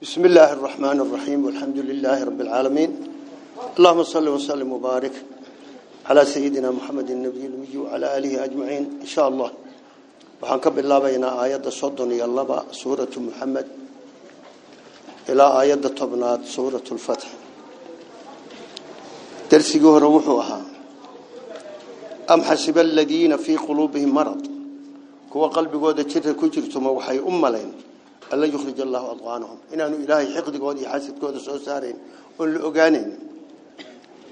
بسم الله الرحمن الرحيم والحمد لله رب العالمين. اللهم صل وسلم وبارك على سيدنا محمد النبي الأمي وعلى آله أجمعين. إن شاء الله. وحنك بالله بين آيات صدن يلبا سورة محمد. إلى آيات طبنات سورة الفتح. درسيه روحها أم حسب الذين في قلوبهم مرض؟ كوا قلبي قود جرت كجرتم وحي أم لين. ألا يخرج الله أضغانهم. إنه إلهي حقد قود يحسد قود سوسارين أن لأغانين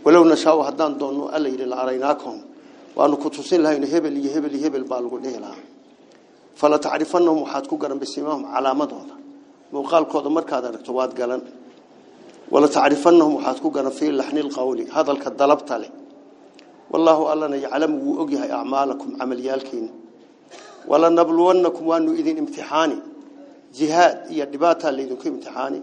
ولو نشاء هدان دونو ألا إلى العريناكم. وأنه كتوسين لها إن هبل يهبل يهبل بالغو لها فلا تعرفنهم وحاتكو قرن بسيماهم علامتهم موقال كود مركاد ركتواد قلن. ولا تعرفنهم وحاتكو قرن في اللحن القولي. هذا الكدلبت له والله ألا جهاد هي دباتها اللي يدكم امتحاني.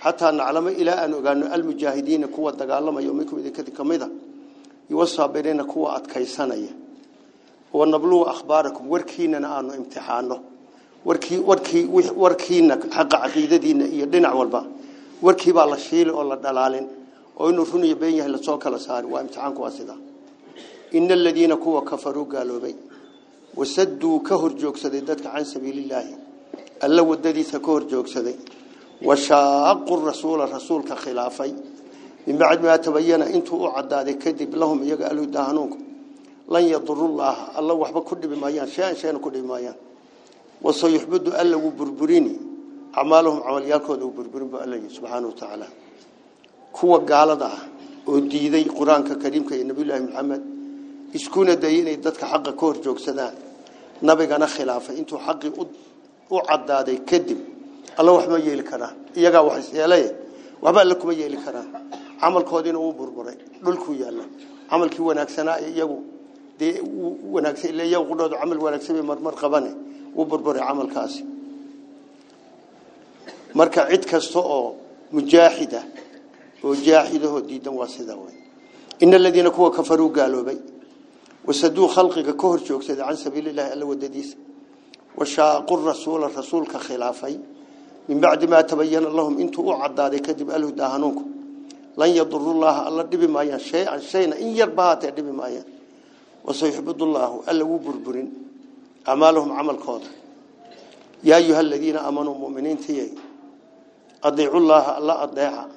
حتى نعلم إلى أن أغانو المجاهدين كوا دقالما يوميكم إذا كذي كميدا يوصى بيننا كوا أتكيسانية ونبلو أخباركم. وركينا أنه امتحانه. وركي وركي وركينا حق عقيدة دينا إيه دينا والبا وركي بالله شيل ولا دلالين. وإنه رني بينه لصوك لسار وامتحانك واسدا إن الذين كوا كفروا قالوا ألا وددي كهر جوكسدي وشاقوا الرسول الرسول كخلافي. من بعد ما تبين أنتوا عداد كذب لهم يقالوا دهنوكم لن يضر الله. الله وحبا كل بما يان شيئا شيئا كل بما يان. وسيحبد ألا وبربريني. أعمالهم عملياتهم وبربرين بألا سبحانه وتعالى. كوا قالدا وديدي قرآن كريم كي نبي الله محمد. inay dadka xaqa ka hor joogsadaan nabigana khilaafay intuu xaqii u cadaaday kadib alla wax ma yeeli karaan iyagaa wax isyeelay waxba alla kuma yeeli karaan camalkoodiina uu burburay dhulkuu yaalla camalkii wanaagsanaa iyagu dee wanaagsan ila iyagu qudhoodu camal wanaagsan bay marmar qabane uu burburay camalkaasi marka cid kasta oo mujaaxida oo jaaxidahoo diidan waa sidaa wey ina aladiina kuwa kafaruu gaaloobay وسدوا خلقك كهر جوكسد عن سبيل الله ألا ودديس وشاقوا الرسول الرسول كخلافي. من بعد ما تبين لهم أنتوا عداد كذب أله داهنونكم لن يضر الله ألا دب ما شيئا شيئا إن يربات دب ما ين. وسيحبد الله ألا وبربرين أعمالهم عمل قادر يا أيها الذين أمنوا مؤمنين تيي أضيعوا الله ألا أضيعها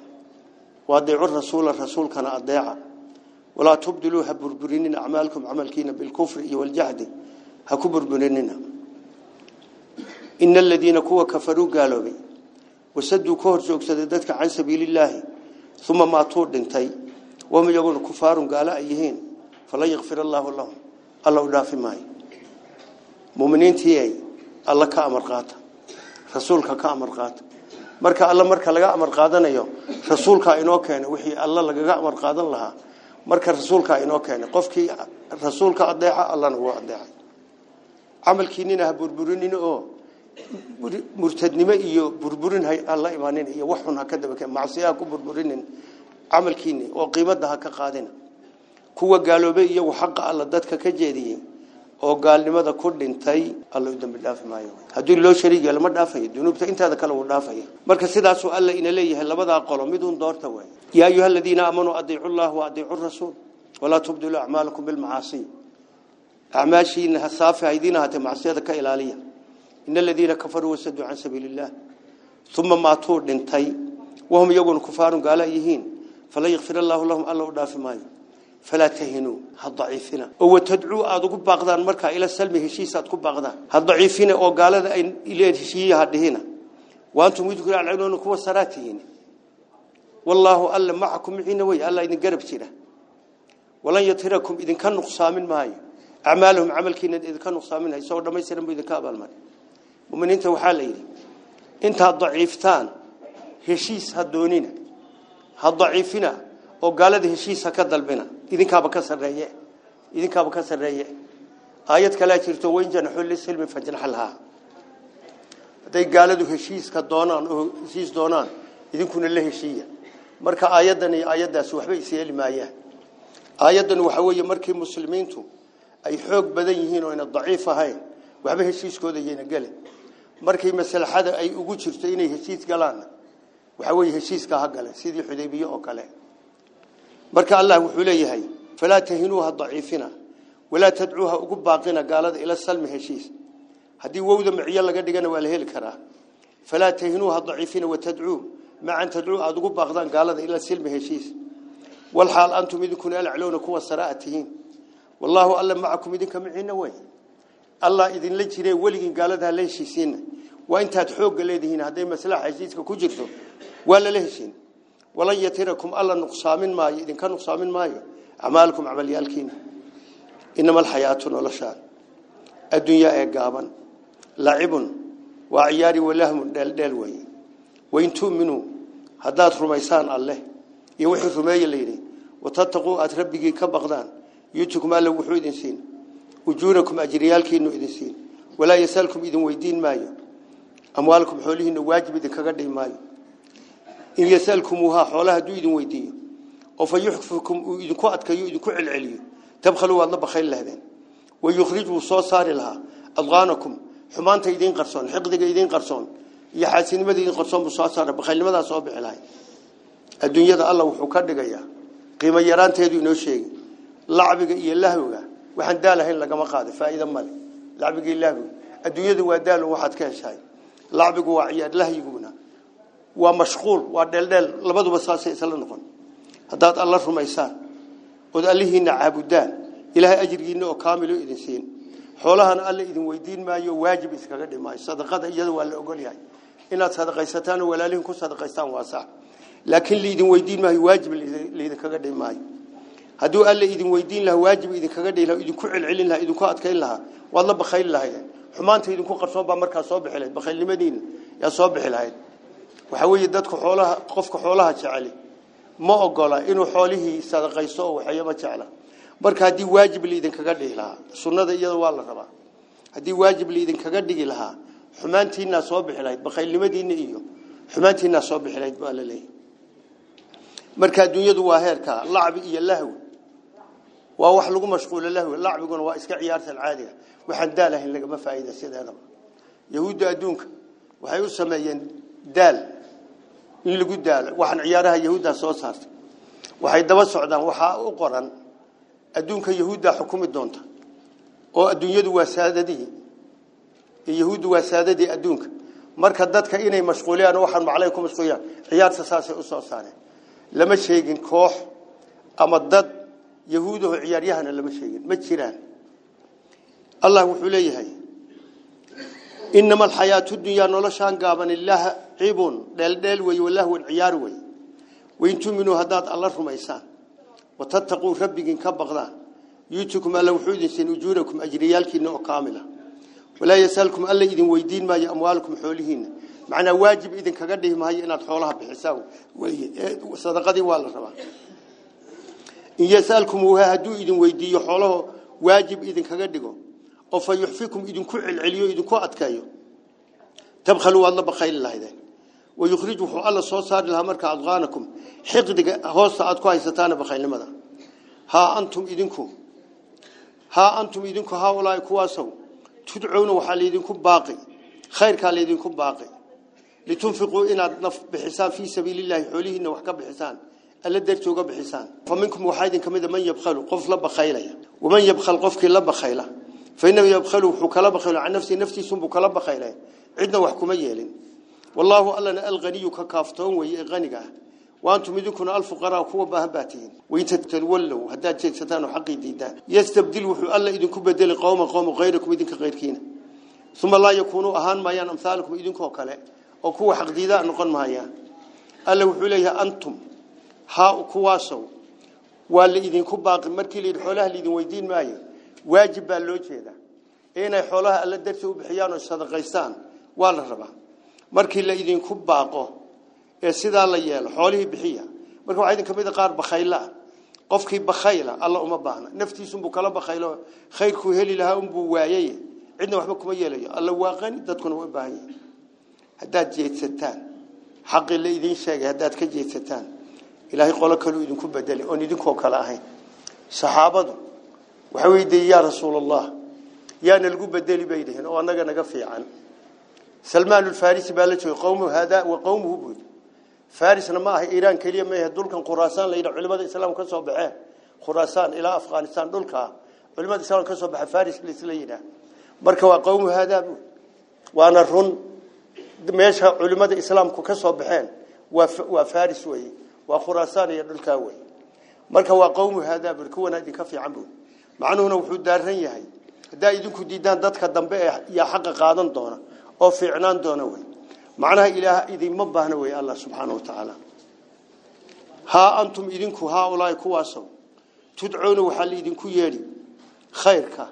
وأضيعوا الرسول الرسول كان أضيعها ولا تبدلوها بربرين. أعمالكم عملكين بالكفر والجهد. هكو بربريننا. إن الذين كوا كفروا قالوا بي وسدوا كهر جوك سددتك عن سبيل الله ثم ما طور دنتي وهم يقول كفار قال أيهين فلا يغفر الله لهم الله دافي ماي مؤمنين تيي الله كأمر قاتا رسولك كأمر قاتا marka alla marka laga amar qaadanayo rasuulka inoo keenay wixii alla laga amar qaadan lahaa marka rasuulka inoo keenay qofkii rasuulka adeeca allana wuu adeecay camalkiinina ha burburinina oo murtadnimo iyo burburin hay alla imaanin iyo wax xun ha ka daba macsiyaha ku burburinin camalkiini oo qiimada ha ka qaadina kuwa gaaloobay iyagu xaqa alla dadka ka jeediyey oo gaalnimada ku dhintay alla u dambi dhaafi maayo haddii loo shariig yeelo ma dhaafayo dunuubta intaada kale wuu dhaafaya marka sidaasuu alla ina leeyahay labadaa qolo miduun doorta waay yaa ayuha aladiina aamanuu adiicu llah wa adiicu rasuul walaa tubdiluu acmaalakum bilmacaasiy acmaashiina ha saafi haydina hatee macsiyada ka ilaaliya إن الذين كفروا وسدوا عن سبيل الله ثم ماتوا لنتي وهم يقولون كفار قال يهين فلا يغفر الله لهم الله ودافع ماي. فلا تهنوا هالضعيفين أو تدعو أدوك بغداد مركا إلى السلم هشيسة أدوك بغضان هالضعيفين أو قال إلى هشيسة هدهين وأنتم يذكر على العلون كوا سراتهين والله ألا معكم الحين وي الله إذن قرب سيرة. ولن يتركم إذن كان نقصا من ماي. أعمالهم عمل كينا إذا كان نقصا منها يسوى دميسي لنبو إذن كابا المال ومؤمنين توحالي انت ضعيفتان هشيس هدونين هضعيفنا أو قالد هشيس كدلبنا إذن كابا كسر ريه إذن كابا كسر ريه آيات كلا يترتو وين جنحو اللي سلم فجنح لها فتاي قالد هشيس كدونان أو هشيس دونان إذن كون الله هشية. مركا آيات داني آيات داس وحبي سيالي ما ياه آيات داني وحوية مركي مسلمين تو أي حوق بدايهين وين الضعيفة هاي. وحبي markii maslaxada ay ugu jirto inay heshiis galaan waxa weeye heshiiska ha gale sidii xudaybiye oo kale marka allah wuxuu leeyahay falaa tahinuuha daciifina walaa tadcuuha ugu baaqina gaalada ila salmi heshiis haddii wowda miciyo laga dhigana waa la heli karaa falaa tahinuuha daciifina watadcuu macan tadcuu aada ugu baaqdaan gaalada ila silmi heshiis walxaal antum idinkuna alaclowna kuwa saraa tihiin wallaahu alla macakum idinka miciina wey allah idinla jire weligiin gaalada la heshiisiina waa intaad xoogga leedihiin hadday maslaxa heshiiska ku jirto waa lala heshiin walan yatirakum alla nuqsaamin maayo idinka nuqsaamin maayo acmaalakum camalyaalkiina inama alxayaatu noloshaan adduunyaa ee gaaban lacibun waa ciyaari walahmun dheeldheel weeye wain tu'minuu haddaad rumaysaan alleh iyo wixii rumeeye layidhi watattaquu aad rabbigii ka baqdaan yuutukum alla wuxuu idin siin أجوركم أجريالكين إذن ولا يسألكم إذن ويدين مايا أموالكم حولهن واجب إذن كغدهم مايا إن يسألكمها حولها دو إذن ويدين. وفيحفكم إذن كواعد كيو إذن كوعل علي تبخلوا الله بخير لهذين. ويخرجوا صوصار لها. أضغانكم. حمانت إذن قرصون. حقدك إذن قرصون. يا حسين ماذا إذن قرصون بصوصار بخير لماذا صوب علي الدنيا ذا الله وحكار دقيا قيمة يران دو نوشيك لعبك إيا الله وقال waxaan daalahayn lagama qaado faa'iido male lacbiga lahwiga adduunyadu waa daal waxaad ka heshahay lacbigu waa ciyaar lahyiguna waa mashquul waa dheeldheel labaduba saasay isla noqon haddaad alla rumaysaan ood allihiina caabudaan ilaahay ajrigiina oo kaamilo idin siin xoolahana alla idin weydiin maayo waajib iskaga dhimaayo sadaqada iyada waa la ogol yahay inaad sadaqaysataan oo walaalihin ku sadaqaystaan waa sax laakiin liidin weydiin maayo waajib liidinkaga dhimi maayo hadduu alla idin weydiin lahaa waajib idinkaga dhihi lahaa idinku celcelin lahaa idinku adkayn lahaa waad la bakhayli lahaydeen xumaanta idinku qarsoon baa markaa soo bixi lahayd bakhaylnimadiina yaa soo bixi lahayd waxa weeye dadku xoolaha qofka xoolaha jeceli ma ogola inuu xoolihii sadaqaysto oo waxeeyo ma jecla marka haddii waajib liidinkaga dhihi lahaa sunnada iyada waa la rabaa haddii waajib liidinkaga dhigi lahaa xumaantiinaa soo bixi lahayd iyo xumaantiinaa soo bixi lahayd la leeyahay marka adduunyadu waa heerka lacbi iyo lahwi caadiga waxaan daalahayn lagama faa'iida sideedaba yahuudda adduunka waxay u sameeyeen daal in lagu daalo waxaan ciyaaraha yahuudda soo saartay waxay daba socdaan waxaa u qoran adduunka yahuudda xukumi doonta oo adduunyadu waa saadadii yahuuddu waa saadadii adduunka marka dadka inay mashquuliyaan waxaan maclay ku mashquuliyaan ciyaarta saasay u soo saareen lama sheegin koox ama dad يهوده عيار يهنا لما شيئين ما تشيران الله وحليه إنما الحياة الدنيا نلشان قابن الله عيبون. ليل ليل وي والله والعيار وي. وإن تؤمنوا هداد الله رميسان وتتقوا ربك إن كبغضا. يؤتكم ألا وحود سين أجوركم أجريالك إنه كاملة. ولا يسألكم ألا إذن ويدين ما أموالكم حولهن. معنى واجب إذن كقدهم هاي إنات حولها بحساب. وصدقاتي إيه، والله رميسان إن يسألكم وهادو إذن ويدي حوله واجب إذن كجدقو أو فيحفكم إذن كل علية إذن قعد كايو تبخلوا الله بخيل الله ذا ويخرجوا على صوصار الهمر كعذانكم حقد هوس عاد كوا يستان بخيل ماذا ها أنتم إذنكم ها أنتم إذنكم هؤلاء كواسو تدعون وحال إذنكم باقي. خير كال إذنكم باقي. لتنفقوا إن نف بحساب في سبيل الله حوله إن وحكم بحساب الذي توجب بحسان فمنكم واحد كم إذا من يبخل قف لب خيلة. ومن يبخل قف كل لب خيلة. فإنما يبخل وحكل لب خيلة. عن نفسي نفسي سب كل لب خيلة. عدنا وحكم يالين والله ألا الغني ككافتون وغنيا وأنتم يدكون ألف قراء هو بهباتين. ويتتلولوا هذا شيء ستان حقي ديدا. يستبدل وحلا إذا بدل قوم قوم غيركم إذا كغير كينا ثم الله يكونوا أهان ما ين أمثالكم إذا كوكله أو كوا حق ديدا نقول ما ألا وحلا أنتم. ها كواسو ولا إذا كوبا مركي لي الحوله ويدين معي واجب اللوج هذا أين الحوله اللي درت بحيان الصدق غيسان والربا مركي لي إذا كوبا قه إيه السيد الله يال حوله بحية مركو عيدا كم إذا قارب خيلة قف كي بخيلة الله أم بعنا نفتي سب كلا بخيلة خير كهلي لها أم بوعيه عندنا وحبكم يالي الله واغني تدخل وباعي هدات جيت ستان. حق اللي إذا شجع هدات كجيت ستان. Ilaahay qolo kaleu idinku bedeli oon idinkoo kale ahayn saxaabadu waxay weydiiyey yaa rasuulallah yaana lagu bedeli bay dhiheen oo annaga naga fiican salmaan ulfarisi baa la joogay qowmuhu haadaa wa qowmuhu buud farisna ma aha iiraan keliya ma aha dhulkan khuraasaan la yidhaha culimada islaamka ka soo baxeen khuraasaan ilaa afghanistan dhulka culimada islaamka ka soo baxa faris la yidhaha marka waa qowmu haadaa waana run meesha culimada islaamku ka soo baxeen waa waa faris weeye iyo dhulkaa weeye marka waa qowmu haadaa bur kuwana idinka fiican buu macnuhuna wuxuu daaran yahay haddaa idinku diidaan dadka dambe ee yaa xaqa qaadan doona oo fiicnaan doona wey macnaha ilaah idinma baahna wey allah subxaana wa tacaala haa antum idinku haaulaai kuwaasow tudcuuna waxaa laidinku yeedhi khayrka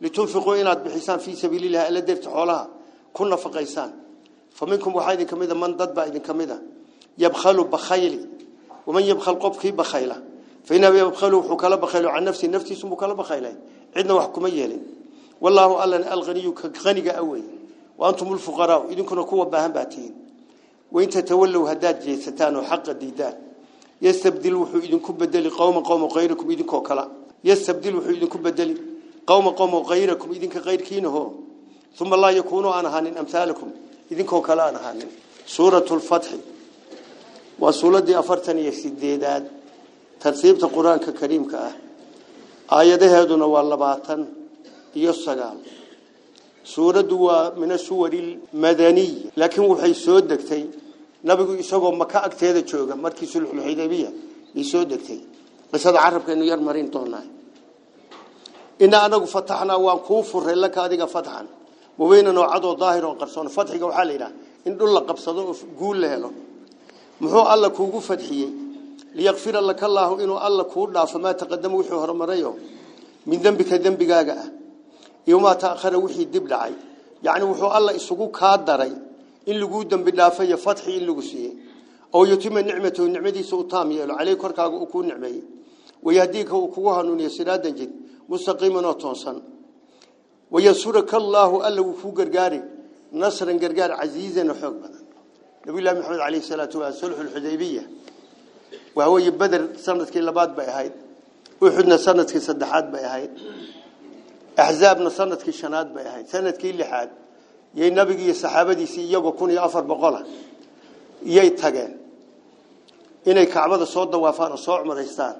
litunfiquu inaad bixisaan fii sabiilillahi alla derta xoolaha ku nafaqaysaan fa minkum waxaa idinka mida man dad baa idinka mida yabkhalu bakhayli ومن يبخل قب كي بخيله. فإن يبخله حكلا بخيله عن نفسه نفسه سمو كلا بخيل عندنا وحكم يالي والله قال الغني كغني قوي وأنتم الفقراء. إذا كنا قوة بهم باتين. وإن تتولوا هداد جيستان وحق الديدان يستبدل وحو إذن كبدل قوم قوم غيركم. إذن كوكلا. يستبدل وحو إذن كبدل قوم قوم غيركم. إذن كغير كينه. ثم الله يكونوا أنهان أمثالكم. إذن كوكلا أنهان سورة الفتح. Ahaanin suuratu lfatxi waa suuradii afartan iyo sideedaad tartiibta qur-aanka kariimka ah aayadaheeduna waa labaatan iyo sagaal suuraddu waa min asuwari madaniy laakiin waxay soo degtay nabigu isagoo maka agteeda jooga markii sulxulxudaybiya ay soo degtay qisada carabkeenu yar marin doonaa ina anagu fataxnaa waan kuu furay laka adiga fatxan mubeynan muxuu alla kuugu fadxiyey liyakfira laka allaahu inuu alla kuu dhaafo maa taqadama wixii horumarayo min dembika dembigaaga ah iyo maa ta'khara wixii dib dhacay yacni wuxuu alla isugu kaa daray in laguu dembi dhaafayo fatxi in lagu siiyey oo yutima nicmatahu nicmadiisa u taam yeelo caleyh korkaaga uu kuu nicmeeyey wayahdiika uu kugu hanuuniyo siraadan jid mustaqiiman oo toonsan wayansuraka allaahu alla wuu kuu gargaari nasran gargaar casiizan oo xoog badan nabiyullahi maxamed caleyhi salaatu wa sulxu lxudaybiya waxa weeye beder sanadkii labaad bay ahayd uxudna sanadkii saddexaad bay ahayd axzaabna sanadkii shanaad bay ahayd sanadkii lixaad yay nabigi iyo saxaabadiisii iyagoo kun iyo afar boqola iyay tageen inay kacbada soo dawaafaan oo soo cumraystaan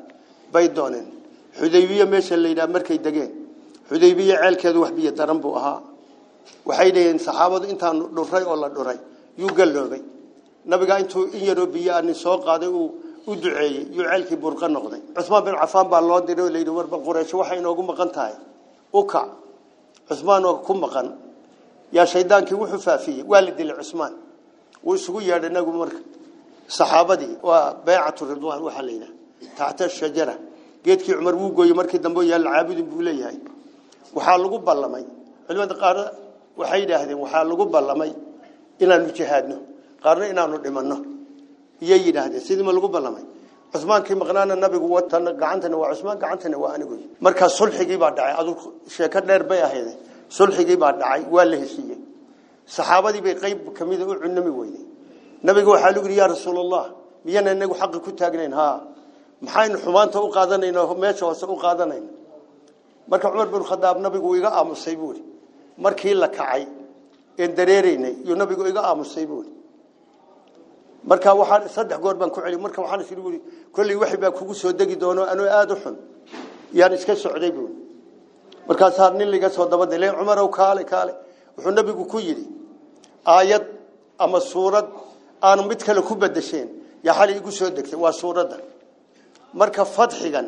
bay dooneen xudaybiye meesha la yidhaha markay degeen xudaybiye ceelkeedu wax biyo daran buu ahaa nabiga intuu in yaroo biyo anin soo qaaday uu u duceeyey yuu ceelkii burqa noqday cusmaan bin cafaan baa loo diray oo layidhi warba quraysh waxay inoogu maqan tahay u kac cusmaan oo ku maqan yaa shaydaankii wuxuu faafiyey waa la dilay cusmaan wuu isugu yeedhay nagu marka saxaabadii waa baycatu ridwaan waxaa la yidhaha taxta shajara geedkii cumar wuu gooyey markii dambe yaa la caabudin buu leeyahay waxaa lagu ballamay culimada qaar waxay yidhaahdeen waxaa lagu ballamay inaanu jihaadno qaarna inaanu dhimanno iyay yidhaahdeen sidii ma lagu ballamay cusmaankii maqnaana nabigu watana gacantana waa cusmaan gacantana waa anigu markaa sulxigii baa dhacay adu sheeko dheer bay ahayd sulxigii baa dhacay waa la heshiiyey saxaabadii bay qayb kamida u cunami weyday nabiga waxaa lagu yidhi yaa rasuulallah miyana inagu xaqi ku taagnayn haa maxaynu xumaanta u qaadanayna meesha hoose u qaadanayna marka cumar bin khadaab nabigu iga aamusay buuri markii la kacay een dareeraynay iyo nabigu iga aamusay buuri marka waxaan saddex goor baan ku celi marka waxaan isiri buuri kulli wixii baa kugu soo degi doono anoo aad u xun yaan iska socday buuri markaas har nin liga soo daba dilay Umar oo kaale kaale wuxuu nabigu ku yiri aayad ama suurad aan mid kale ku bedesheen ya xali igu soo degtay waa suurada marka fadxigan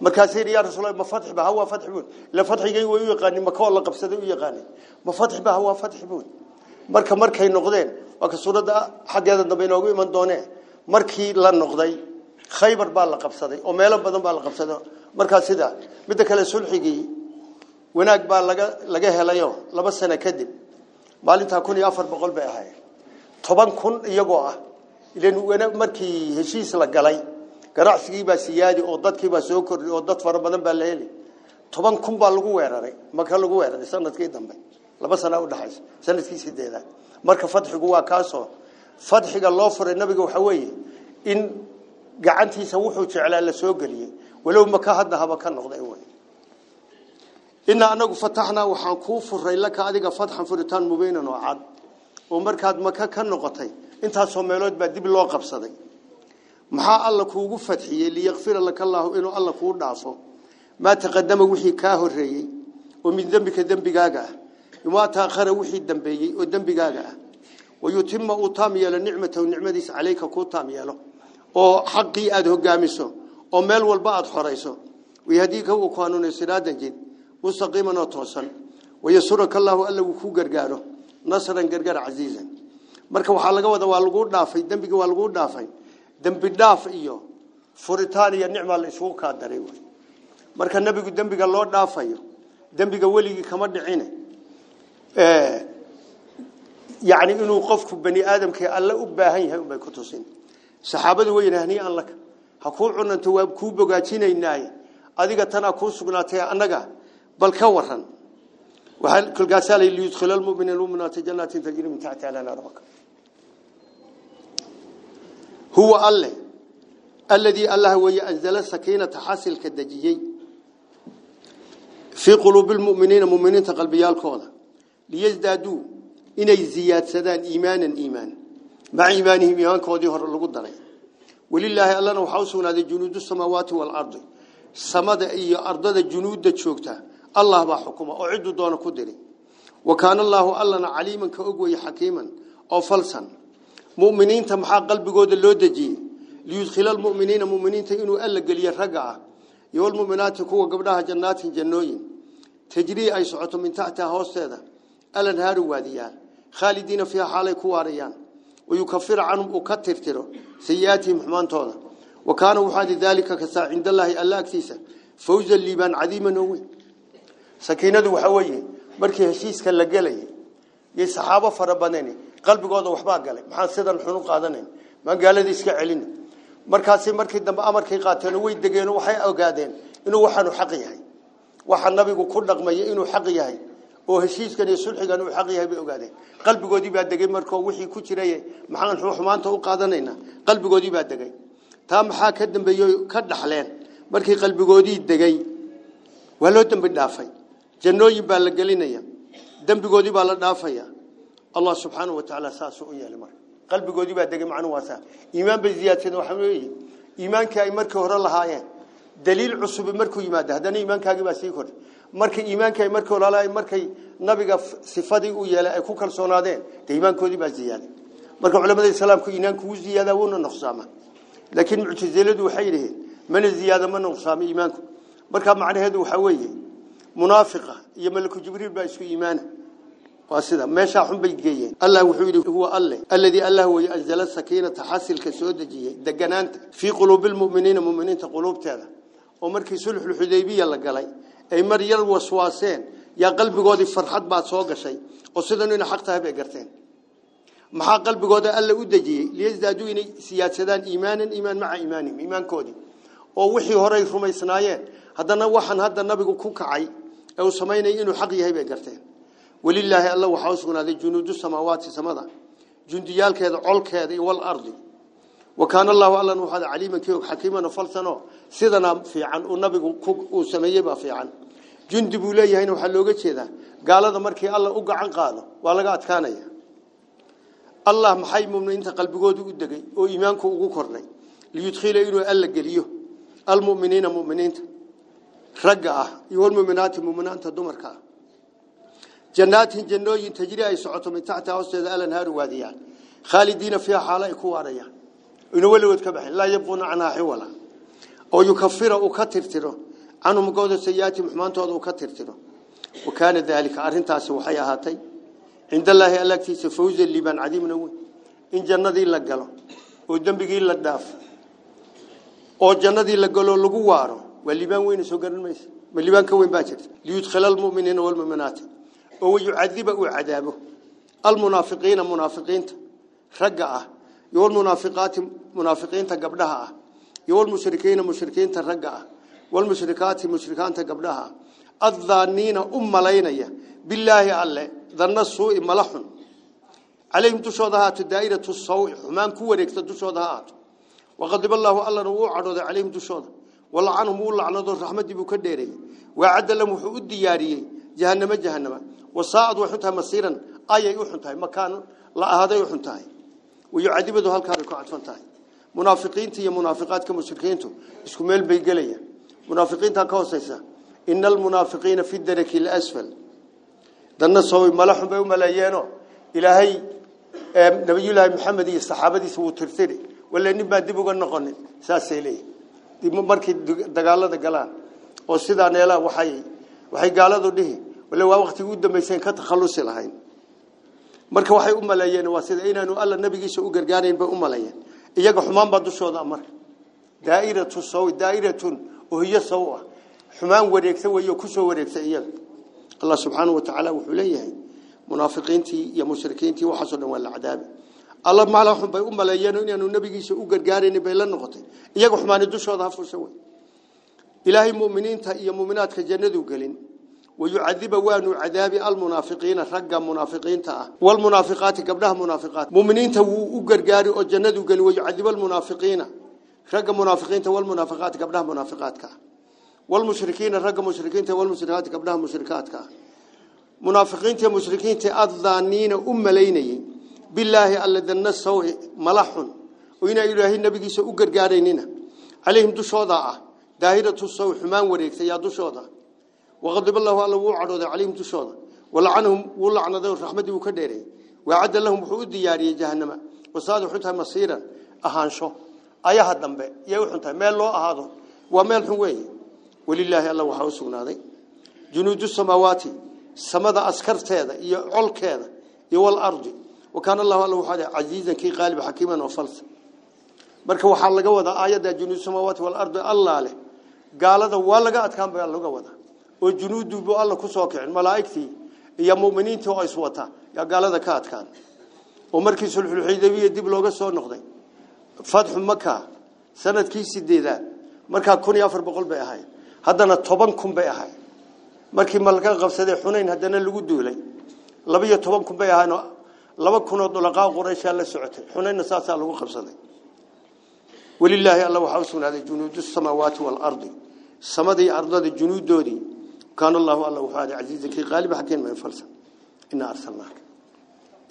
markaas yiri yaa rasuul ma fadxi ba hawa fadxi buu la fadxigay way u yaqaan ma ka la qabsaday u yaqaan ma fadxi ba hawa fadxi buu marka markay noqdeen waa ka suurada xageeda dambe inoogu iman doonee markii la noqday khaybar baa la qabsaday oo meelo badan baa la qabsaday marka sida mid kale sulxigii wanaag baa laga laga helayo laba sano kadib maalinta 1400 bay ahayd 10000 iyagoo ah wanaag markii heshiis la galay ganacsigii baa siyaadi oo dadkii baa soo kordhay oo dad fara badan baa la heli 10000 baa lagu weeraray marka lagu weeraray sanadkii dambe laba sano u dhaxaysa sanadkii sideedaad marka fadxigu waa kaasoo fadxiga loo furay nabiga waxa weeye in gacantiisa wuxuu jeclaa la soo galiyay walow maka hadda haba ka noqday way inna anagu fataxna waxaan ku furay laka adiga fatxan furitaan mubeynan oo cad oo markaad maka ka noqotay intaasoo meelood baa dib loo qabsaday maxaa alla kuugu fadxiyey liyakfira laka allaahu inuu alla kuu dhaafo maa taqadama wixii kaa horeeyey oo min dembika dembigaaga ah ah taam yeelo nicmatahu nicmadiisa calayka kuu taam yeelo oo xaqii aada hogaamiso oo meel walba aada xorayso wayahdiika uu ku hanuunay siraadan jid mustaqiiman oo toosan wayasuraka allaahu alla wuu kuu gargaaro nasran gargaar casiizan marka waxaa laga wada waa laguu dhaafay dembiga waa laguu dhaafay dembi dhaaf iyo furitaan iyo nicma la isugu kaa daray marka nebigu dembiga loo dhaafayo inuu qofku bani aadamka alle u baahan yahay unbay ku tusin saxaabadu way yidhaahniyan laka ha kuu cunanto waa kuu bogaajinaynaaye adiga tanaa kuu sugnaatay annaga bal ka waran waxaa kolkaasaa la liyudkhila almu'miniina almu'minaati janaatin tajri min taxtiha al-anhaar huwa alle alladii allah weeye anzala sakiinata xasilka dejiyey fii quluubi lmu'miniina muminiinta qalbiyaalkooda liyasdaaduu ليزدادوا. إن الزيادة سدان إيمانا إيمان. مع إيمانهم يهان كوديهر لغو الدرين ولله الله نوحاوسون هذا جنود السماوات والأرض. سمد أي أرض هذا جنود دشوكتا. الله بحكم أعدوا دون كدري. وكان الله ألنا عليما كأقوي حكيما. أو فلسا. مؤمنين تمحى قلب قود اللودجي ليدخل المؤمنين مؤمنين تأينوا ألا قلية رقعة يقول المؤمنات كوا قبلها جنات جنوين. تجري أي سعطة من تحتها هذا min taxtiha hoosteeda alanhaaru waadiyaal khaalidiina fiiha xaalay ku waarayaan wayukafira canhum uu ka tirtiro sayiaatihim xumaantooda wa kaana waxaadi daalika kasaa cinda allaahi alla agtiisa fawzan liibaan cadiiman oo weyn sakiinadu waxaa weeye markii heshiiska la gelayay iyo saxaabo fara badani qalbigooda waxbaa galay maxaan sidan xun u qaadanayn maan gaalada iska celina markaasi markii dambe amarkay qaateen way degeen waxay yahay waxa yahay oo heshiiskan iyo sulxigan uu xaq yahay bay ogaadeen qalbigoodii baa degay markoo wixii ku jiray maxaan xumaanta u qaadanayna qalbigoodii baa degay taa maxaa ka dambeeyay ka dhaxleen markii qalbigoodii degay waa loo dambi dhaafay jannooyin baa la gelinaya dambigoodii baa la dhaafaya allah subxaanahu wa tacaala saasuu u yeelay marka qalbigoodii baa degay macnuhu waa saa iimaan bay ziyaadsadeen waxaa weeye iimaankii ay markii hore lahaayeen daliil cusub markuu yimaado haddana iimaankaagii baa sii kordhay markay iimaankii ay markii lahaayeen markay nabiga sifadii u yeelay ay ku kalsoonaadeen dee iimaankoodii baa ziyaaday marka culamada islaamku iimaanku wuu ziyaadaa wuuna nuqsaama laakiin muctasiladu waxay yidhaheen mana ziyaada ma nuqsaamo iimaanku marka macnaheedu waxaa weeye munaafiqa iyo malaku jibriil baa isku iimaana waa sida meesha xun bay geeyeen allah wuxuu yiri huwa alle alladii allah way anzala sakiinata hasilka soo dejiyay deganaanta fi qulubil mu'minina mu'minina qulubteeda oo ay mar yar waswaaseen ya qalbigoodii farxad baa soo gashay oo sidan inay xaq tahay bay garteen maxaa qalbigooda alla u dejiyay liyasdaadu inay siyaasadaan iimaanan iimaan maca iimaanihim iimaankoodii oo wixii horey rumaysnaayeen haddana waxaan hadda nabigu ku kacay ee uu samaynay inuu xaq yahay bay garteen walilaahi alla waxaa u sugnaaday junuudu samaawaati samada jundiyaalkeeda colkeeda iyo walardi allahu allan waxaad caliiman kii og xakiiman falsano sidana fiican uu nabigu uu sameeyey baa fiican jundi buu leeyahayna waxaa looga jeedaa gaalada markii alla u gacan qaado waa laga adkaanaya allah maxay muminiinta qalbigoodu u degay oo iimaanku ugu kordhay liyudkhila inuu alla geliyo almu'miniina mu'miniinta ragga ah iyo walmu'minaati mu'minaanta dumarka ah jannaatin jannooyin tajri ay socoto min taxta hoosteeda alanhaaru waadiyaan khaalidiina fiiha xaala ay ku waarayaan ina weligood ka baxeen laa yabquuna canhaa xiwala oo yukafira uu ka tirtiro gooda sayiaatihim xumaantooda uu ka tirtiro wa kaana daalika arrintaasi waxay ahaatay cinda allaahi allaagtiisa fawzan liibaan cadiimna weyn in jannadii la galo oo jannadii la galo lagu waaro waa liibaan weyna soo garan maysa ma liibaan ka weyn baa jirta liyudkhila almu'miniina waalmu'minaati oo yucadiba uu cadaabo almunaafiqiina munaafiqiinta ragga ah iyo walmunaafiqaati munaafiqiinta gabdhaha ah iyo walmushrikiina mushrikiinta ragga ah walmushrikaati mushrikaanta gabdhaha ah addaaniina u malaynaya bilaahi alle danna suu'i malaxun calayhim dushooda haato daa'iratu sawi xumaan ku wareegta dushooda ha haato waqadib allaahu allana wuu cadhooday calayhim dushooda walacanhum wuu lacnado raxmaddii buu ka dheereeyey waacadda lahum wuxuu u diyaariyey jahannamo jahannama wasaa'ad way xuntahay masiiran ayay u xuntahay makaan la ahaaday u xuntahay daraki lasfal danna soo malaxun bay u maleeyeeno ilaahay nabiyullaahi maxamed iyo saxaabadiisa wuu tirtiri wala nin baa dib uga noqonin saasay leeyihin dib markay dagaalada galaan oo sidaa neelaa waxay waxay gaaladu dhihi wala waa waqtigii u dambeysay ka takhalusi lahayn marka waxay u maleeyeen waa sida inaanu alla nabigiisa u gargaarayn bay u maleeyeen iyaga xumaan baa dushooda amar daa'iratu saw daa'iratun وهي سوء. حمان وريكسة وهي كسو وريكسة الله سبحانه وتعالى وحليه منافقين تي يا مشركين تي وحصلوا ولا عذاب الله ما لهم بيقول ملايين إني أنا النبي جيس أقدر جارين بيلا نقطة يجوا حمان يدش هذا فسوى إلهي مؤمنين تا يا مؤمنات خجنة ذوقين ويعذب وان عذاب المنافقين رجع منافقين تا. والمنافقات قبلها منافقات. مؤمنين تا أقدر جاري أجنة ذوقين ويعذب المنافقين. رجا منافقين تا والمنافقات قبلها منافقات كا والمشركين رجا مشركين تا والمشركات قبلها مشركات كا منافقين تا مشركين تا اظنين امليني بالله الذي النسوا ملح. وين إلهي النبي سو غرغاريننا عليهم دشودا داهرة الصوح حمان وريكتا يا دشودا وغضب الله الله وعرض عليهم تشودا ولعنهم. ولعنده رحمته وكديري. وعد لهم وحود دياري جهنم. وصاد حتها مصيرا. اهانشو ايها دنبه يا وحنتا ميل لو اهادو وميل حن وي ولله الله وحا وسغناداي جنود السماوات سمدا اسكرتيدا iyo colkeeda iyo wal ardi وكان الله الله وحده عزيزا كي قالب حكيما وفلس marka waxa laga wada aayada junuud samawati wal ardi allah leh gaalada waa laga adkaan baa laga wada oo junuudu buu alla ku soo kicin malaa'igtii iyo muuminiinta oo iswata ya gaalada ka adkaan oo markii sulhul xudaybiya dib looga soo noqday fatxu makka sanadkii sideedaad marka 1400 bay ahayd haddana 10000 bay ahayd markii malka qabsaday xunayn haddana lagu duulay 12000 bay ahayn 2000 oo dulaqaa quraysh la socotay xunayna saasaa lagu qabsaday walillaahi alla waxa uu sugnaaday junuudus samaawaati wal ardi samadii ardada junuudoodii كان الله الله وحده عزيز كي غالب حكين من فلسا إنا أرسلناك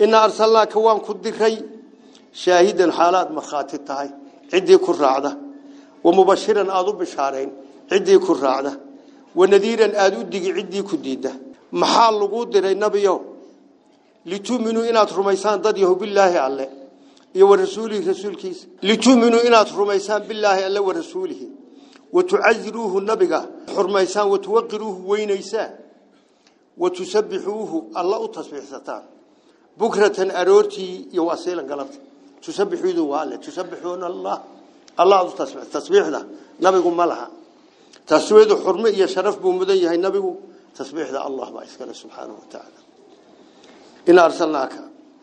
إنا أرسلناك وان كدري شاهدا حالات مخاطي تاي عدي كراعده ومبشرا أضو بشارين. عدي كراعده ونذيرا أدو دقي عدي كديده محال لغو ديري نبيو. لتؤمنوا إنا ترميسان ضديه بالله عليه. يا ورسوله رسول كيس. لتؤمنوا إنا ترميسان بالله الله ورسوله. وتعزروه النبي. حرميسان وتوقروه وينيسان. وتسبحوه. الله تصبح ستان بكرة أرورتي يواصيلا قلبت. تسبحوه والله تسبحون الله. الله تصبح تصبيح ده نبي ملها. تسويد حرمة. يا شرف بمدن هي نبي تصبيح ده الله ما سبحانه وتعالى. إن أرسلناك.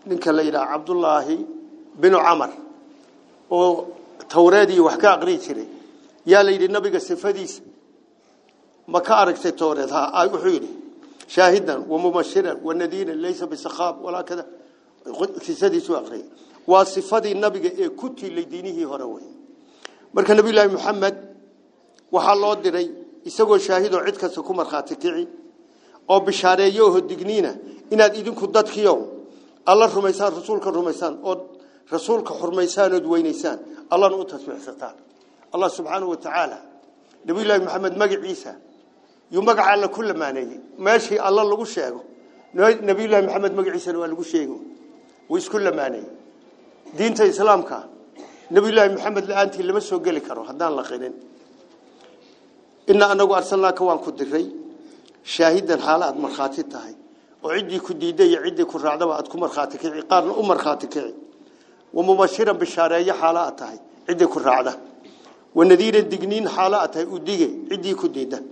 منك ليلى عبد الله بن عمر. وتورادي وحكا yidhi nabiga sifadiisa ma ka aragtay tooreed ha ay wuxuu yidhi shaahidan wa mubashiran wa nadiiran laysa bisakhaab walaa kada sifadiisu aqriyay waa sifadii nabiga ee ku tiilay diinihii hore wey marka nabiyullaahi maxamed waxaa loo diray isagoo shaahidoo cid kasta ku markhaati kici oo bishaareeyo oo digniina inaad idinku dadkiyo alla rumaysaan rasuulka rumaysaan oo rasuulka xurmaysaan oo weynaysaan allana u tasbiixsataan الله سبحانه وتعالى نبي الله محمد مجد عيسى يمجع على كل ما نجي ماشي الله لو شيغو نبي الله محمد مجد عيسى لو شيغو ويس كل ما نجي دينته اسلامك نبي الله محمد لانت لما سو غلي كرو هدان لا قيدين ان انا ارسلناك وان كدري شاهدا حالات مرخاتي تahay oo cidii ku diiday cidii ku raacdaba aad ku markhaati kici qaarna u markhaati kici ومبشرا بشاريه حالات tahay cidii ku raacda ونذير الدجنين حالاتها وديجه عدي كديده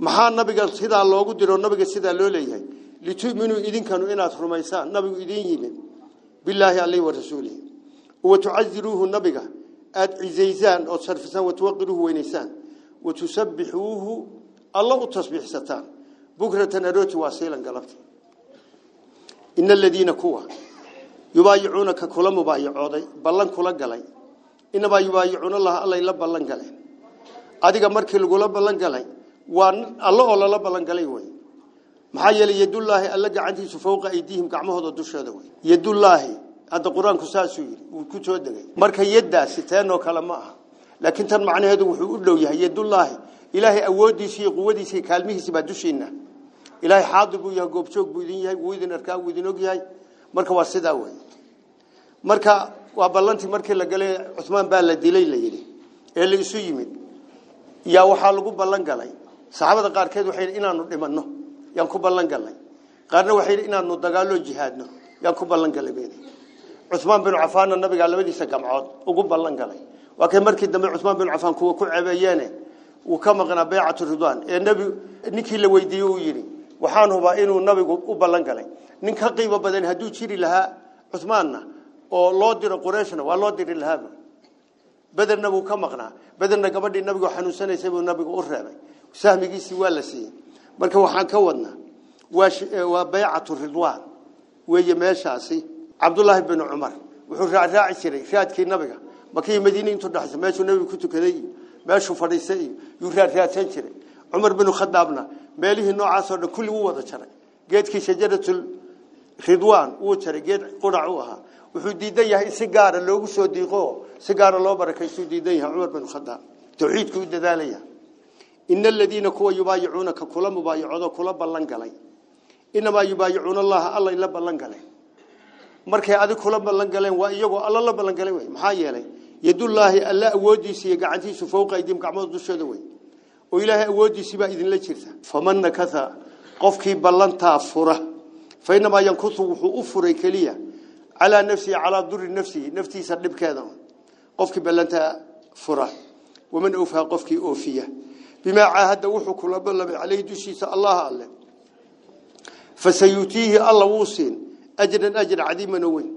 maxaa nabiga sida loogu diro nabiga sida loo leeyahay litu'minu idin kanu inaad rumaysaan nabigu idin yimid billahi alayhi wa rasuulihi wa tu'azziruhu nabiga aad cizaysaan oo sarfisaan wa tuwaqiruhu weynaysaan wa tusabbihuhu allah tasbihsatan bukratan aroti wasilan galabti innal ladina kuwa yubay'unaka kula mubay'ooday ballan kula galay inaba yubay'una allah allah la ballan galay adiga markii lagu la ballan galay waan alla oo la ballan galay way maxaa yeelay yadullaahi alla gacantiisu fawqa aydiihim gacmahooda dushooda way yadullaahi hadda qur-aanku saasuu yidhi wuu ku soo degay marka yaddaasi teenoo kale ma aha laakiin tan macnaheedu wuxuu u dhow yahay yadullaahi ilaahay awooddiisa iyo quwadiisa iyo kaalmihiisa baa dushiina ilaahay xaadir buu yahay goobjoog buu idin yahay wuu idin arkaa wuu idin og yahay marka waa sidaa wey marka waa ballantii markii la galay cumaan baa la dilay la yidhi ee la isu yimid yaa waxaa lagu ballan galay saxaabada qaarkeed waxay inaanu dhimanno yaan ku ballan galnay qaarna waxay inaanu dagaallo jihaadno yaan ku ballan galay beedi cumaan bin cafaan nabiga labadiisa gamcood ugu ballan galay waa kay markii dambe cumaan bin cafaan kuwa ku ceebeeyeene uu ka maqnaa baycatu ridwaan ee nabi ninkii la weydiiyey uu yidhi waxaan hubaa inuu nabigu u ballan galay nin ka qiimo badan hadduu jiri lahaa cumaanna oo loo diro qurayshna waa loo diri lahaaba bederna wuu ka maqnaa bederna gabadhii nabigu xanuunsanaysay buu nabigu u reebay sahmigiisii waa la siiyey marka waxaan ka wadnaa waa baycatu ridwaan weeye meeshaasi cabdullaahi bin cumar wuxuu raacraaci jiray raadkii nabiga markii madiine intuu dhaxsay meeshuu nabigu ku tukaday iyo meeshuu fadhiistay iyo yuu raadraadsan jiray cumar bin khadaabna meelihii noocaasoo dhan kulli wuu wada jaray geedkii shajaratul ridwaan wuu jaray geed qurac u ahaa wuxuu diidan yahay si gaara loogu soo diiqo si gaara loo barakaystuu diidan yahay cumar bin khadaab tawxiidku u dadaalaya kuwa yubaayicuunaka kula mubaayacodo kula ballan galay inamaa yubaayicuuna allaha alla la ballan galay markay adig kula ballan galeen waa iyagoo alla la ballan galay wey maxaa yeelay yadullaahi alla awooddiisa iyo gacantiisu fowqa aydiim gacmooda dushooda wey oo ilaahay awooddiisii baa idinla jirta faman nakatha qofkii ballantaa fura fa inamaa yankuthu wuxuu u furay keliya calaa nafsihi calaa duri nafsihi naftiisa dhibkeeda qofkii ballantaa fura waman awfaa qofkii oofiya allaha alle fasayutiihi alla wuu siin ajran ajr cadiiman oo weyn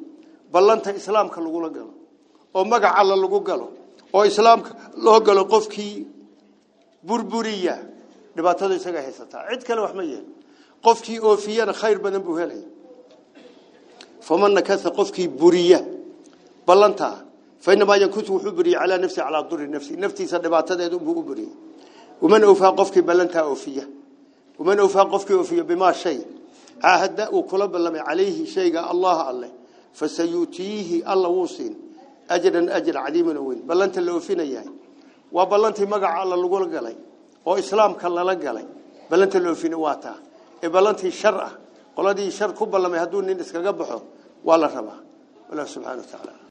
ballanta islaamka lagula galo oo magac alla lagu galo oo islaamka loo galo qofkii burburiya dhibaatada isaga haysataa cid kale wax ma yeel qofkii oofiyana khayr badan buu helaya faman nakatha qofkii buriya ballantaa fa inamaa yankutu wuxuu buriyey calaa nafsi calaa duri nafsi naftiisa dhibaatadeeda unbuu u buriyey ومن أوفى قفكي بلنتا أوفية. ومن أوفى قفكي أوفية بما شيء. عهد وكل بلما عليه شيء الله عليه فسيوتيه الله وصين أجرا أجر عليم وين. بلنت اللي أوفينا ياي وبلنتي مقع على الغول قلي. وإسلام كلا لقلي بلنت اللي أوفينا واتا. بلنتي شرع. قلدي شرك بلما يهدون نسك قبحه ولا ربا. سبحانه وتعالى.